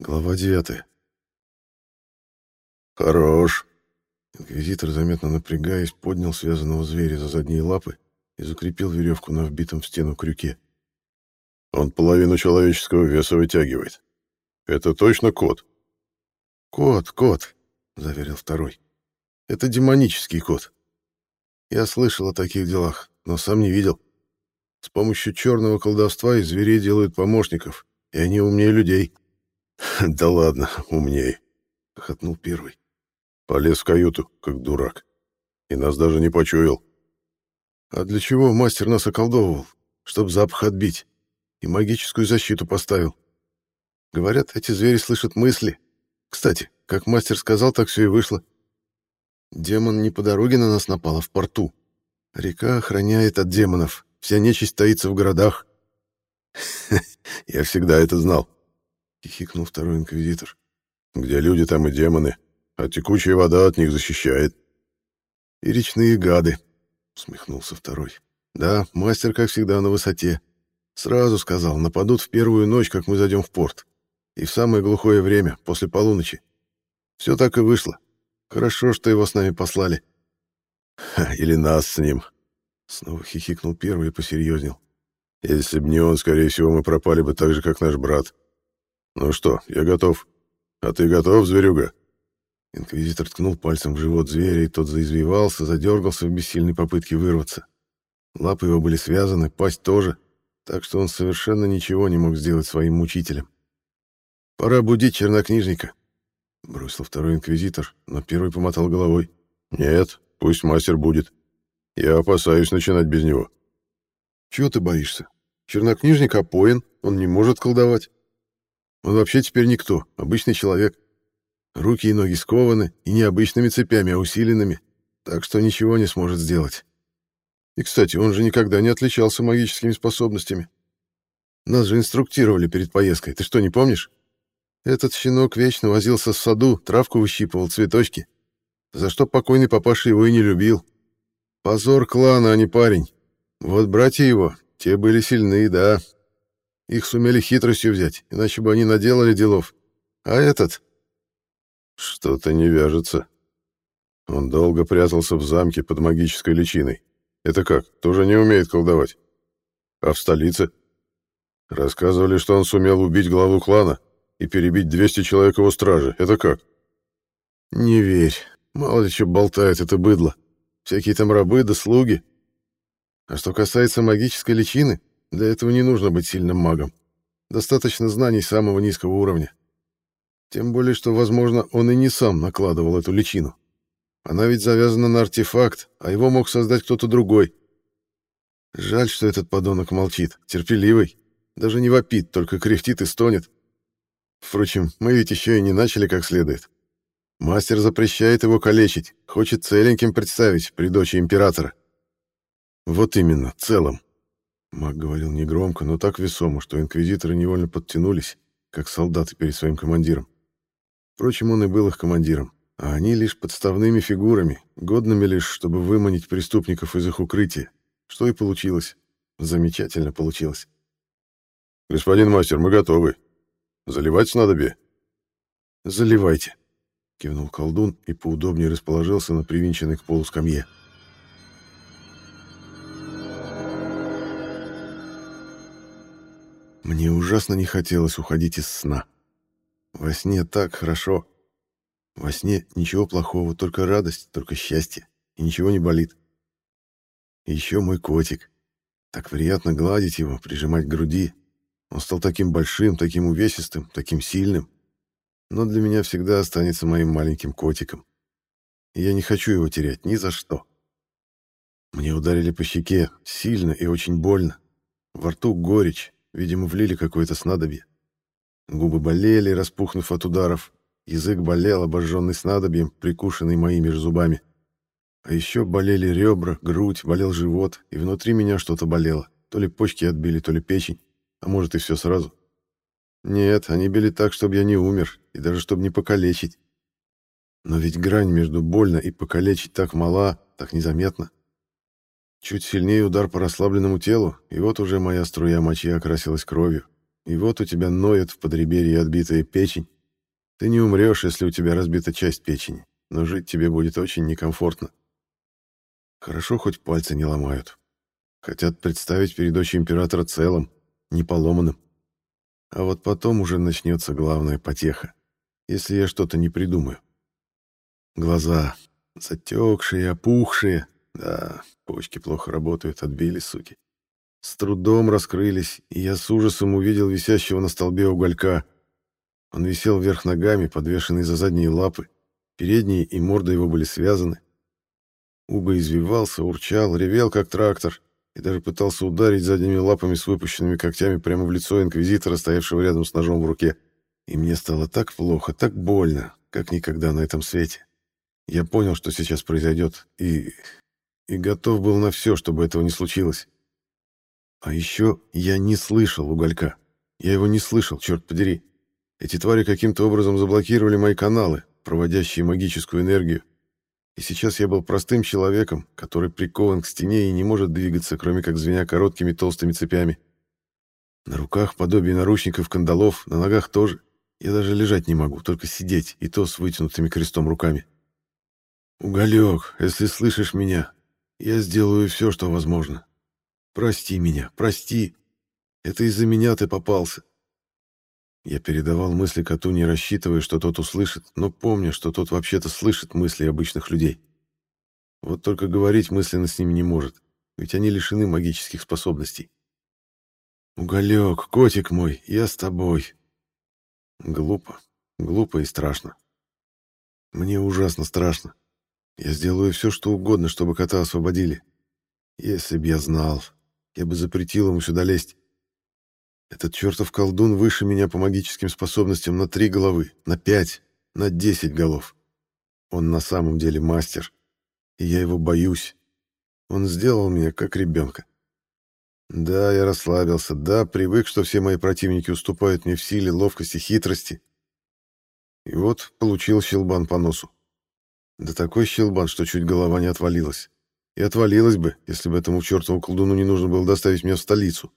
Глава 9. Хорош. Инквизитор, заметно напрягаясь, поднял связанного зверя за задние лапы и закрепил веревку на вбитом в стену крюке. Он половину человеческого веса вытягивает. Это точно кот? Кот, кот, заверил второй. Это демонический кот. Я слышал о таких делах, но сам не видел. С помощью черного колдовства из зверей делают помощников, и они умнее людей. Да ладно, умнее, хохотнул первый. Полез в каюту, как дурак. И нас даже не почуял. А для чего мастер нас околдовывал? Чтоб запах отбить. И магическую защиту поставил. Говорят, эти звери слышат мысли. Кстати, как мастер сказал, так все и вышло. Демон не по дороге на нас напал, а в порту. Река охраняет от демонов. Вся нечисть таится в городах. Я всегда это знал. — хихикнул второй инквизитор. «Где люди, там и демоны, а текучая вода от них защищает». «И речные гады», — смехнулся второй. «Да, мастер, как всегда, на высоте. Сразу сказал, нападут в первую ночь, как мы зайдем в порт. И в самое глухое время, после полуночи. Все так и вышло. Хорошо, что его с нами послали». «Или нас с ним», — снова хихикнул первый и посерьезнел. «Если б не он, скорее всего, мы пропали бы так же, как наш брат». «Ну что, я готов. А ты готов, зверюга?» Инквизитор ткнул пальцем в живот зверя, и тот заизвивался, задергался в бессильной попытке вырваться. Лапы его были связаны, пасть тоже, так что он совершенно ничего не мог сделать своим мучителем. «Пора будить чернокнижника», — бросил второй инквизитор, но первый помотал головой. «Нет, пусть мастер будет. Я опасаюсь начинать без него». «Чего ты боишься? Чернокнижник опоен, он не может колдовать». Он вообще теперь никто, обычный человек. Руки и ноги скованы, и не обычными цепями, а усиленными, так что ничего не сможет сделать. И, кстати, он же никогда не отличался магическими способностями. Нас же инструктировали перед поездкой, ты что, не помнишь? Этот щенок вечно возился в саду, травку выщипывал, цветочки. За что покойный папаша его и не любил. Позор клана, а не парень. Вот братья его, те были сильны, да, их сумели хитростью взять, иначе бы они наделали делов. А этот... Что-то не вяжется. Он долго прятался в замке под магической личиной. Это как, тоже не умеет колдовать? А в столице? Рассказывали, что он сумел убить главу клана и перебить 200 человек его стражи. Это как? Не верь. Мало ли что болтает это быдло. Всякие там рабы да слуги. А что касается магической личины, для этого не нужно быть сильным магом. Достаточно знаний самого низкого уровня. Тем более, что, возможно, он и не сам накладывал эту личину. Она ведь завязана на артефакт, а его мог создать кто-то другой. Жаль, что этот подонок молчит, терпеливый. Даже не вопит, только кряхтит и стонет. Впрочем, мы ведь еще и не начали как следует. Мастер запрещает его калечить, хочет целеньким представить при дочи императора. Вот именно, целым. Маг говорил негромко, но так весомо, что инквизиторы невольно подтянулись, как солдаты перед своим командиром. Впрочем, он и был их командиром, а они лишь подставными фигурами, годными лишь, чтобы выманить преступников из их укрытия. Что и получилось. Замечательно получилось. «Господин мастер, мы готовы. Заливать снадобье?» «Заливайте», — кивнул колдун и поудобнее расположился на привинченной к полу скамье. Мне ужасно не хотелось уходить из сна. Во сне так хорошо. Во сне ничего плохого, только радость, только счастье. И ничего не болит. И еще мой котик. Так приятно гладить его, прижимать к груди. Он стал таким большим, таким увесистым, таким сильным. Но для меня всегда останется моим маленьким котиком. И я не хочу его терять ни за что. Мне ударили по щеке, сильно и очень больно. Во рту горечь, Видимо, влили какое-то снадобье. Губы болели, распухнув от ударов. Язык болел, обожженный снадобьем, прикушенный моими же зубами. А еще болели ребра, грудь, болел живот, и внутри меня что-то болело. То ли почки отбили, то ли печень, а может и все сразу. Нет, они били так, чтобы я не умер, и даже чтобы не покалечить. Но ведь грань между больно и покалечить так мала, так незаметна. Чуть сильнее удар по расслабленному телу, и вот уже моя струя мочи окрасилась кровью. И вот у тебя ноет в подреберье отбитая печень. Ты не умрешь, если у тебя разбита часть печени, но жить тебе будет очень некомфортно. Хорошо, хоть пальцы не ломают. Хотят представить перед очи императора целым, не поломанным. А вот потом уже начнется главная потеха, если я что-то не придумаю. Глаза затекшие, опухшие. Да, почки плохо работают, отбили, суки. С трудом раскрылись, и я с ужасом увидел висящего на столбе уголька. Он висел вверх ногами, подвешенный за задние лапы. Передние и морда его были связаны. Уга извивался, урчал, ревел, как трактор, и даже пытался ударить задними лапами с выпущенными когтями прямо в лицо инквизитора, стоявшего рядом с ножом в руке. И мне стало так плохо, так больно, как никогда на этом свете. Я понял, что сейчас произойдет, и... и готов был на все, чтобы этого не случилось. А еще я не слышал уголька. Я его не слышал, черт подери. Эти твари каким-то образом заблокировали мои каналы, проводящие магическую энергию, и сейчас я был простым человеком, который прикован к стене и не может двигаться, кроме как звеня короткими толстыми цепями. На руках подобие наручников, кандалов, на ногах тоже. Я даже лежать не могу, только сидеть, и то с вытянутыми крестом руками. «Уголек, если слышишь меня, я сделаю все, что возможно. Прости меня, прости. Это из-за меня ты попался. Я передавал мысли коту, не рассчитывая, что тот услышит, но помня, что тот вообще-то слышит мысли обычных людей. Вот только говорить мысленно с ними не может, ведь они лишены магических способностей. «Уголек, котик мой, я с тобой». Глупо, глупо и страшно. Мне ужасно страшно. Я сделаю все, что угодно, чтобы кота освободили. Если б я знал, я бы запретил ему сюда лезть. Этот чертов колдун выше меня по магическим способностям на три головы, на пять, на десять голов. Он на самом деле мастер, и я его боюсь. Он сделал меня как ребенка. Да, я расслабился, да, привык, что все мои противники уступают мне в силе, ловкости, хитрости. И вот получил щелбан по носу. Да такой щелбан, что чуть голова не отвалилась. И отвалилась бы, если бы этому чертову колдуну не нужно было доставить меня в столицу.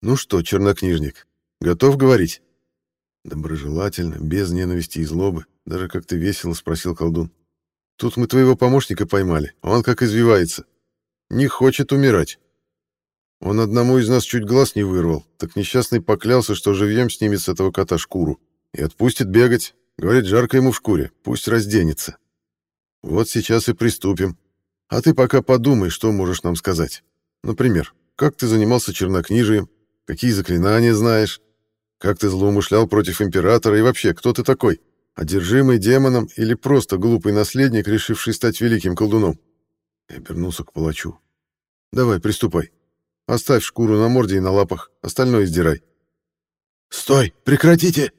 «Ну что, чернокнижник, готов говорить?» Доброжелательно, без ненависти и злобы, даже как-то весело спросил колдун. «Тут мы твоего помощника поймали, он как извивается. Не хочет умирать. Он одному из нас чуть глаз не вырвал, так несчастный поклялся, что живьем снимет с этого кота шкуру и отпустит бегать. Говорит, жарко ему в шкуре, пусть разденется. Вот сейчас и приступим. А ты пока подумай, что можешь нам сказать. Например, как ты занимался чернокнижием, Какие заклинания знаешь? Как ты злоумышлял против императора и вообще, кто ты такой? Одержимый демоном или просто глупый наследник, решивший стать великим колдуном?» Я обернулся к палачу. «Давай, приступай. Оставь шкуру на морде и на лапах, остальное издирай». «Стой! Прекратите!»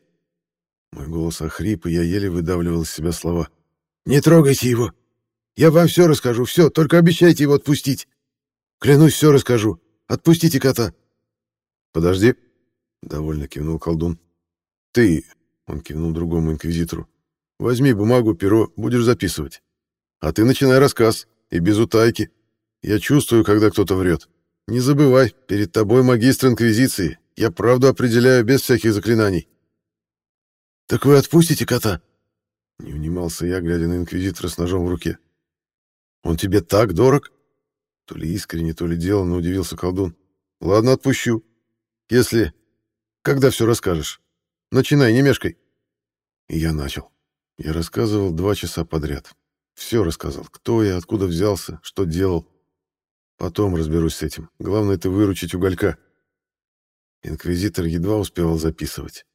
Мой голос охрип, и я еле выдавливал из себя слова. «Не трогайте его! Я вам все расскажу, все, только обещайте его отпустить! Клянусь, все расскажу! Отпустите кота!» «Подожди», — довольно кивнул колдун. «Ты», — он кивнул другому инквизитору, — «возьми бумагу, перо, будешь записывать. А ты начинай рассказ, и без утайки. Я чувствую, когда кто-то врет. Не забывай, перед тобой магистр инквизиции. Я правду определяю без всяких заклинаний». «Так вы отпустите кота?» Не унимался я, глядя на инквизитора с ножом в руке. «Он тебе так дорог?» То ли искренне, то ли деланно удивился колдун. «Ладно, отпущу. Если... Когда все расскажешь? Начинай, не мешкай. И я начал. Я рассказывал два часа подряд. Все рассказал. Кто я, откуда взялся, что делал. Потом разберусь с этим. Главное — это выручить уголька. Инквизитор едва успевал записывать.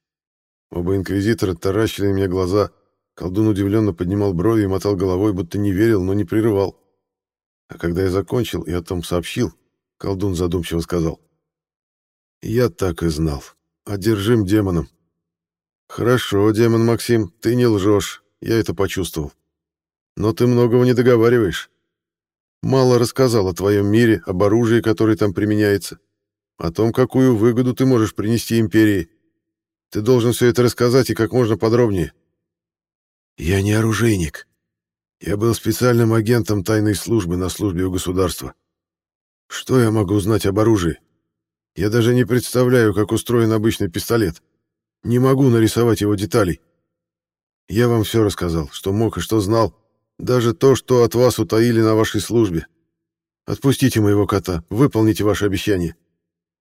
Оба инквизитора таращили меня глаза. Колдун удивленно поднимал брови и мотал головой, будто не верил, но не прерывал. А когда я закончил и о том сообщил, колдун задумчиво сказал. Я так и знал. Одержим демоном. Хорошо, демон Максим, ты не лжешь. Я это почувствовал. Но ты многого не договариваешь. Мало рассказал о твоем мире, об оружии, которое там применяется, о том, какую выгоду ты можешь принести империи. Ты должен все это рассказать и как можно подробнее. Я не оружейник. Я был специальным агентом тайной службы на службе у государства. Что я могу знать об оружии? Я даже не представляю, как устроен обычный пистолет. Не могу нарисовать его деталей. Я вам все рассказал, что мог и что знал. Даже то, что от вас утаили на вашей службе. Отпустите моего кота, выполните ваше обещание.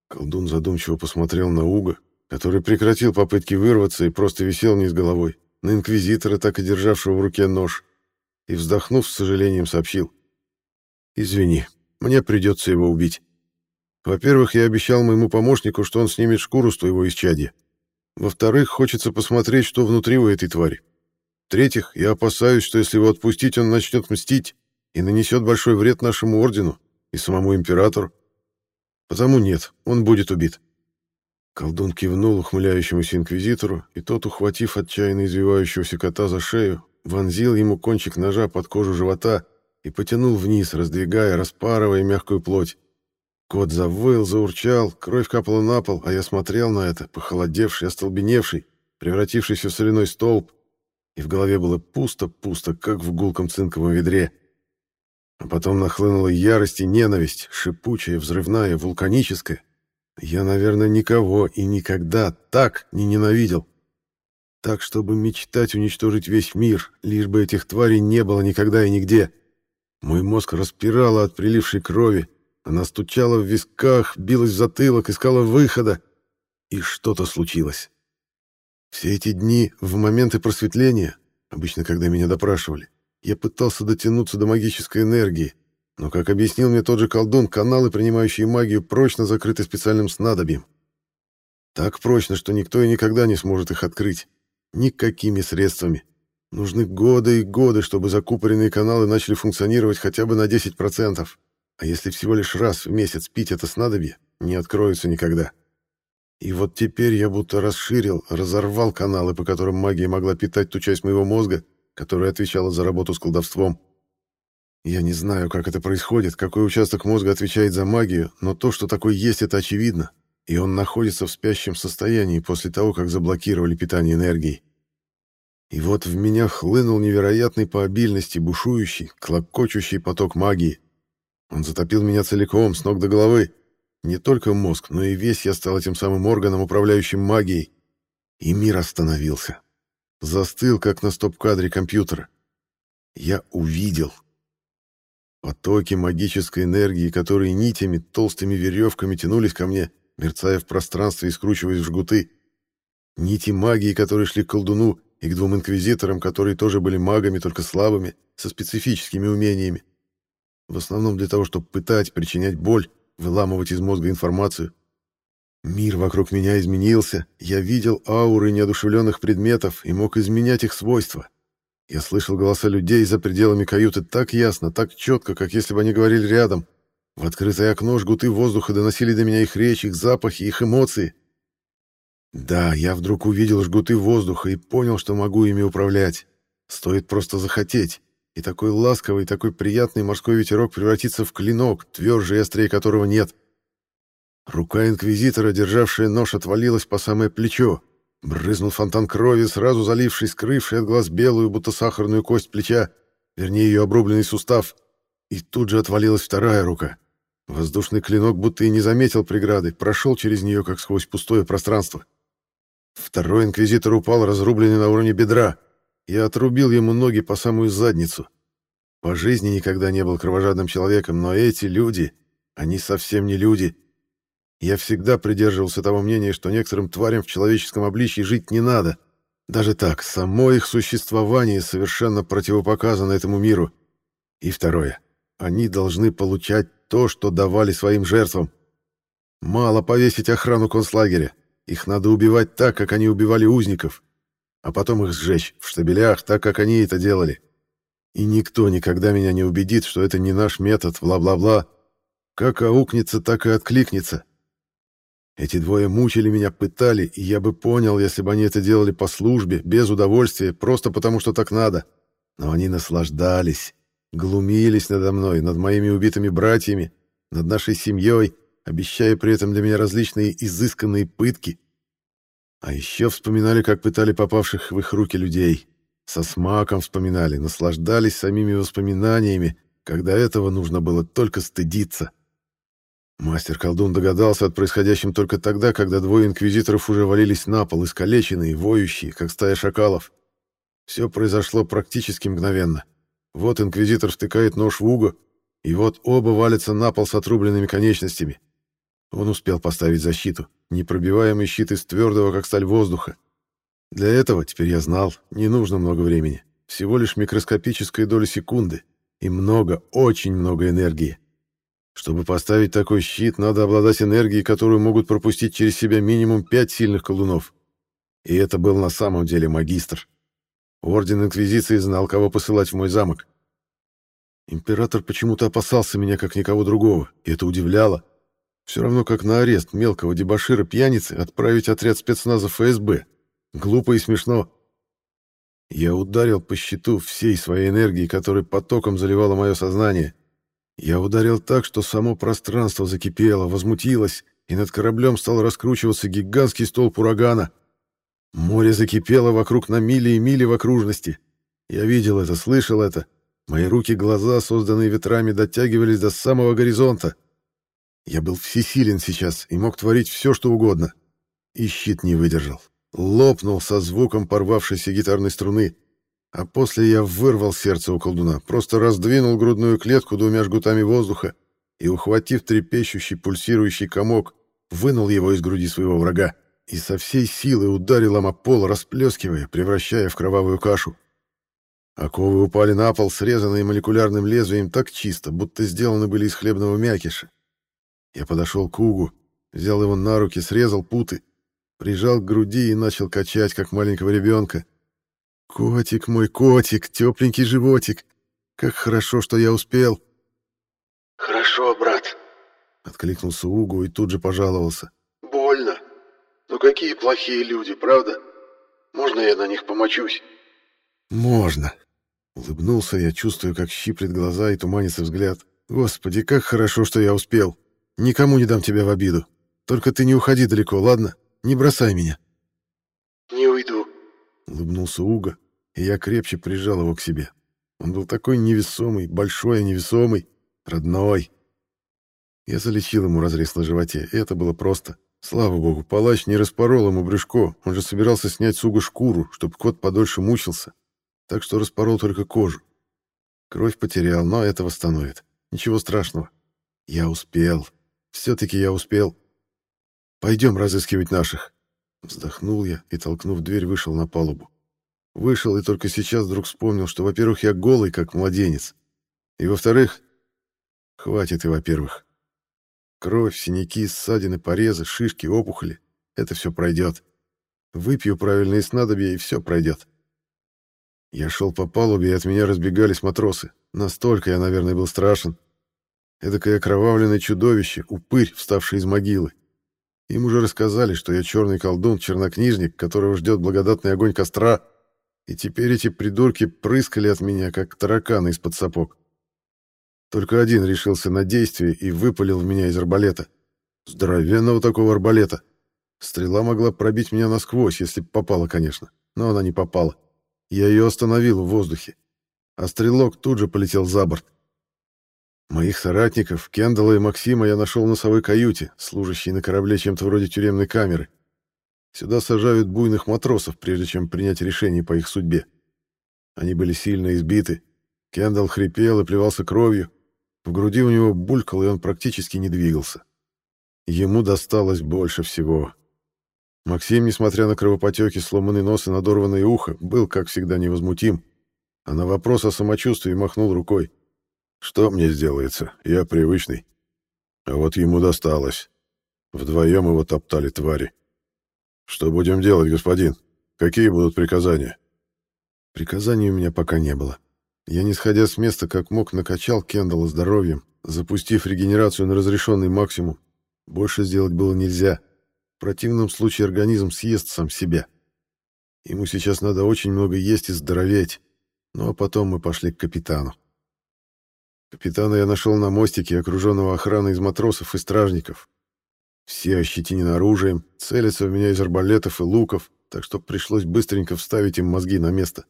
Колдун задумчиво посмотрел на Уга, который прекратил попытки вырваться и просто висел вниз головой, на инквизитора, так и державшего в руке нож, и, вздохнув, с сожалением сообщил. «Извини, мне придется его убить. Во-первых, я обещал моему помощнику, что он снимет шкуру с твоего исчадья. Во-вторых, хочется посмотреть, что внутри у этой твари. В-третьих, я опасаюсь, что если его отпустить, он начнет мстить и нанесет большой вред нашему ордену и самому императору. Потому нет, он будет убит. Колдун кивнул ухмыляющемуся инквизитору, и тот, ухватив отчаянно извивающегося кота за шею, вонзил ему кончик ножа под кожу живота и потянул вниз, раздвигая, распарывая мягкую плоть. Кот завыл, заурчал, кровь капала на пол, а я смотрел на это, похолодевший, остолбеневший, превратившийся в соляной столб, и в голове было пусто-пусто, как в гулком цинковом ведре. А потом нахлынула ярость и ненависть, шипучая, взрывная, вулканическая. Я, наверное, никого и никогда так не ненавидел. Так, чтобы мечтать уничтожить весь мир, лишь бы этих тварей не было никогда и нигде. Мой мозг распирало от прилившей крови, она стучала в висках, билась в затылок, искала выхода. И что-то случилось. Все эти дни, в моменты просветления, обычно когда меня допрашивали, я пытался дотянуться до магической энергии, но, как объяснил мне тот же колдун, каналы, принимающие магию, прочно закрыты специальным снадобьем. Так прочно, что никто и никогда не сможет их открыть. Никакими средствами. Нужны годы и годы, чтобы закупоренные каналы начали функционировать хотя бы на 10%. А если всего лишь раз в месяц пить это снадобье, не откроются никогда. И вот теперь я будто расширил, разорвал каналы, по которым магия могла питать ту часть моего мозга, которая отвечала за работу с колдовством. Я не знаю, как это происходит, какой участок мозга отвечает за магию, но то, что такой есть, это очевидно, и он находится в спящем состоянии после того, как заблокировали питание энергией. И вот в меня хлынул невероятный по обильности, бушующий, клокочущий поток магии. Он затопил меня целиком, с ног до головы, не только мозг, но и весь я стал этим самым органом, управляющим магией. И мир остановился. Застыл, как на стоп-кадре компьютера. Я увидел. Потоки магической энергии, которые нитями, толстыми веревками тянулись ко мне, мерцая в пространстве и скручиваясь в жгуты. Нити магии, которые шли к колдуну и к двум инквизиторам, которые тоже были магами, только слабыми, со специфическими умениями. В основном для того, чтобы пытать, причинять боль выламывать из мозга информацию. Мир вокруг меня изменился, я видел ауры неодушевленных предметов и мог изменять их свойства. Я слышал голоса людей за пределами каюты так ясно, так четко, как если бы они говорили рядом. В открытое окно жгуты воздуха доносили до меня их речь, их запахи, их эмоции. Да, я вдруг увидел жгуты воздуха и понял, что могу ими управлять. Стоит просто захотеть и такой ласковый, такой приятный морской ветерок превратится в клинок, тверже и острее которого нет. Рука инквизитора, державшая нож, отвалилась по самое плечо. Брызнул фонтан крови, сразу заливший, скрывший от глаз белую, будто сахарную кость плеча, вернее, ее обрубленный сустав. И тут же отвалилась вторая рука. Воздушный клинок будто и не заметил преграды, прошел через нее, как сквозь пустое пространство. Второй инквизитор упал, разрубленный на уровне бедра. Я отрубил ему ноги по самую задницу. По жизни никогда не был кровожадным человеком, но эти люди, они совсем не люди. Я всегда придерживался того мнения, что некоторым тварям в человеческом обличье жить не надо. Даже так, само их существование совершенно противопоказано этому миру. И второе. Они должны получать то, что давали своим жертвам. Мало повесить охрану концлагеря. Их надо убивать так, как они убивали узников а потом их сжечь в штабелях, так как они это делали. И никто никогда меня не убедит, что это не наш метод, бла-бла-бла. Как аукнется, так и откликнется. Эти двое мучили меня, пытали, и я бы понял, если бы они это делали по службе, без удовольствия, просто потому что так надо. Но они наслаждались, глумились надо мной, над моими убитыми братьями, над нашей семьей, обещая при этом для меня различные изысканные пытки, а еще вспоминали, как пытали попавших в их руки людей. Со смаком вспоминали, наслаждались самими воспоминаниями, когда этого нужно было только стыдиться. Мастер-колдун догадался от происходящем только тогда, когда двое инквизиторов уже валились на пол, искалеченные, воющие, как стая шакалов. Все произошло практически мгновенно. Вот инквизитор втыкает нож в уго, и вот оба валятся на пол с отрубленными конечностями. Он успел поставить защиту, непробиваемый щит из твердого, как сталь воздуха. Для этого, теперь я знал, не нужно много времени. Всего лишь микроскопическая доля секунды. И много, очень много энергии. Чтобы поставить такой щит, надо обладать энергией, которую могут пропустить через себя минимум пять сильных колдунов. И это был на самом деле магистр. Орден Инквизиции знал, кого посылать в мой замок. Император почему-то опасался меня, как никого другого, и это удивляло. Все равно, как на арест мелкого дебошира-пьяницы отправить отряд спецназа ФСБ. Глупо и смешно. Я ударил по щиту всей своей энергией, которая потоком заливала мое сознание. Я ударил так, что само пространство закипело, возмутилось, и над кораблем стал раскручиваться гигантский столб урагана. Море закипело вокруг на мили и мили в окружности. Я видел это, слышал это. Мои руки-глаза, созданные ветрами, дотягивались до самого горизонта. Я был всесилен сейчас и мог творить все, что угодно. И щит не выдержал. Лопнул со звуком порвавшейся гитарной струны. А после я вырвал сердце у колдуна, просто раздвинул грудную клетку двумя жгутами воздуха и, ухватив трепещущий пульсирующий комок, вынул его из груди своего врага и со всей силы ударил о пол, расплескивая, превращая в кровавую кашу. Оковы упали на пол, срезанные молекулярным лезвием так чисто, будто сделаны были из хлебного мякиша. Я подошел к Угу, взял его на руки, срезал путы, прижал к груди и начал качать, как маленького ребенка, Котик мой, котик, тепленький животик. Как хорошо, что я успел. Хорошо, брат. Откликнулся Угу и тут же пожаловался. Больно. Но какие плохие люди, правда? Можно я на них помочусь? Можно. Улыбнулся я, чувствую, как щиплет глаза и туманится взгляд. Господи, как хорошо, что я успел. Никому не дам тебя в обиду. Только ты не уходи далеко, ладно? Не бросай меня. Не уйду. Улыбнулся Уга, и я крепче прижал его к себе. Он был такой невесомый, большой и невесомый, родной. Я залечил ему разрез на животе, и это было просто. Слава богу, палач не распорол ему брюшко, он же собирался снять с Уга шкуру, чтобы кот подольше мучился, так что распорол только кожу. Кровь потерял, но это восстановит. Ничего страшного. Я успел. Все-таки я успел. Пойдем разыскивать наших. Вздохнул я и, толкнув дверь, вышел на палубу. Вышел и только сейчас вдруг вспомнил, что, во-первых, я голый, как младенец. И, во-вторых, хватит и во-первых. Кровь, синяки, ссадины, порезы, шишки, опухоли — это все пройдет. Выпью правильные снадобья, и все пройдет. Я шел по палубе, и от меня разбегались матросы. Настолько я, наверное, был страшен. Эдакое окровавленное чудовище, упырь, вставший из могилы. Им уже рассказали, что я черный колдун, чернокнижник, которого ждет благодатный огонь костра, и теперь эти придурки прыскали от меня, как тараканы из-под сапог. Только один решился на действие и выпалил в меня из арбалета. Здоровенного такого арбалета. Стрела могла пробить меня насквозь, если бы попала, конечно. Но она не попала. Я ее остановил в воздухе. А стрелок тут же полетел за борт. Моих соратников, Кендалла и Максима, я нашел в носовой каюте, служащей на корабле чем-то вроде тюремной камеры. Сюда сажают буйных матросов, прежде чем принять решение по их судьбе. Они были сильно избиты. Кендалл хрипел и плевался кровью. В груди у него булькало, и он практически не двигался. Ему досталось больше всего. Максим, несмотря на кровопотеки, сломанный нос и надорванное ухо, был, как всегда, невозмутим, а на вопрос о самочувствии махнул рукой. Что мне сделается? Я привычный. А вот ему досталось. Вдвоем его топтали твари. Что будем делать, господин? Какие будут приказания? Приказаний у меня пока не было. Я, не сходя с места, как мог, накачал Кендалла здоровьем, запустив регенерацию на разрешенный максимум. Больше сделать было нельзя. В противном случае организм съест сам себя. Ему сейчас надо очень много есть и здороветь. Ну а потом мы пошли к капитану. Капитана я нашел на мостике, окруженного охраной из матросов и стражников. Все ощетинены оружием, целятся в меня из арбалетов и луков, так что пришлось быстренько вставить им мозги на место.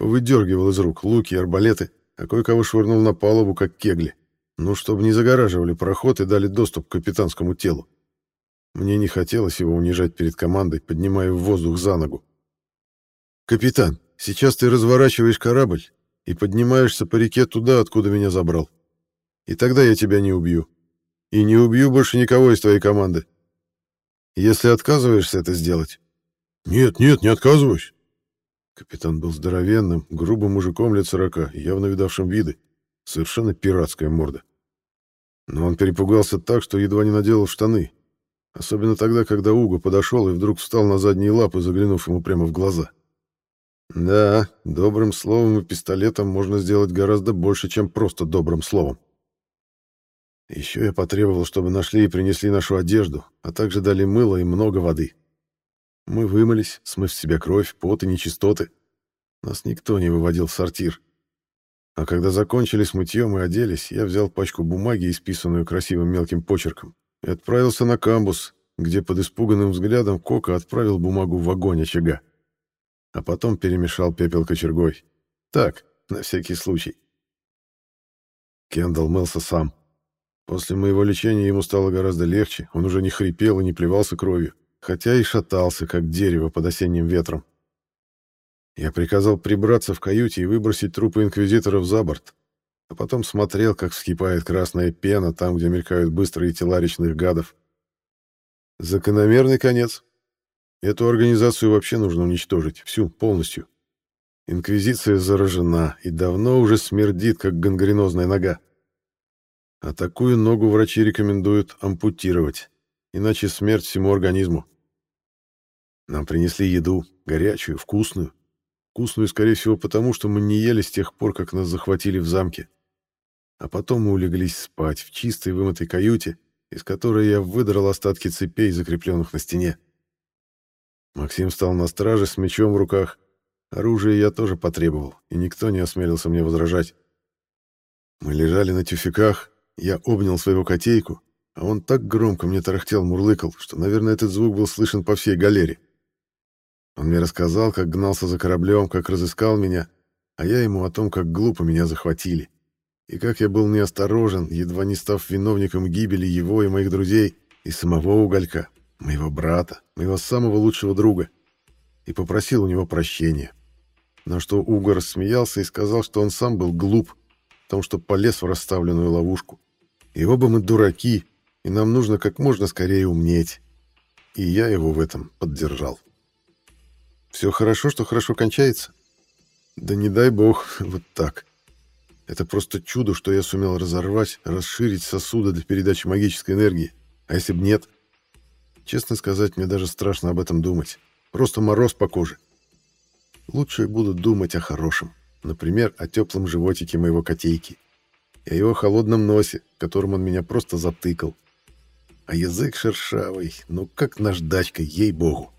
Выдергивал из рук луки и арбалеты, а кое-кого швырнул на палубу, как кегли. Ну, чтобы не загораживали проход и дали доступ к капитанскому телу. Мне не хотелось его унижать перед командой, поднимая в воздух за ногу. «Капитан, сейчас ты разворачиваешь корабль и поднимаешься по реке туда, откуда меня забрал. И тогда я тебя не убью. И не убью больше никого из твоей команды. Если отказываешься это сделать...» «Нет, нет, не отказываюсь». Капитан был здоровенным, грубым мужиком лет сорока, явно видавшим виды. Совершенно пиратская морда. Но он перепугался так, что едва не наделал штаны. Особенно тогда, когда Уго подошел и вдруг встал на задние лапы, заглянув ему прямо в глаза. Да, добрым словом и пистолетом можно сделать гораздо больше, чем просто добрым словом. Еще я потребовал, чтобы нашли и принесли нашу одежду, а также дали мыло и много воды. Мы вымылись, смыв с себя кровь, пот и нечистоты. Нас никто не выводил в сортир. А когда закончили с мытьем и оделись, я взял пачку бумаги, исписанную красивым мелким почерком, и отправился на камбус, где под испуганным взглядом Кока отправил бумагу в огонь очага. А потом перемешал пепел кочергой. Так, на всякий случай. Кендалл мылся сам. После моего лечения ему стало гораздо легче, он уже не хрипел и не плевался кровью, хотя и шатался, как дерево под осенним ветром. Я приказал прибраться в каюте и выбросить трупы инквизиторов за борт, а потом смотрел, как вскипает красная пена там, где мелькают быстрые тела речных гадов. Закономерный конец. Эту организацию вообще нужно уничтожить, всю, полностью. Инквизиция заражена и давно уже смердит, как гангренозная нога. А такую ногу врачи рекомендуют ампутировать, иначе смерть всему организму. Нам принесли еду, горячую, вкусную, Вкусную, скорее всего, потому что мы не ели с тех пор, как нас захватили в замке. А потом мы улеглись спать в чистой вымытой каюте, из которой я выдрал остатки цепей, закрепленных на стене. Максим встал на страже с мечом в руках. Оружие я тоже потребовал, и никто не осмелился мне возражать. Мы лежали на тюфяках, я обнял своего котейку, а он так громко мне тарахтел, мурлыкал, что, наверное, этот звук был слышен по всей галере. Он мне рассказал, как гнался за кораблем, как разыскал меня, а я ему о том, как глупо меня захватили. И как я был неосторожен, едва не став виновником гибели его и моих друзей, и самого Уголька, моего брата, моего самого лучшего друга, и попросил у него прощения. На что Уго рассмеялся и сказал, что он сам был глуп, потому что полез в расставленную ловушку. И оба мы дураки, и нам нужно как можно скорее умнеть. И я его в этом поддержал. Все хорошо, что хорошо кончается. Да не дай бог, вот так. Это просто чудо, что я сумел разорвать, расширить сосуды для передачи магической энергии. А если бы нет? Честно сказать, мне даже страшно об этом думать. Просто мороз по коже. Лучше буду думать о хорошем. Например, о теплом животике моего котейки. И о его холодном носе, которым он меня просто затыкал. А язык шершавый, ну как наждачка, ей-богу.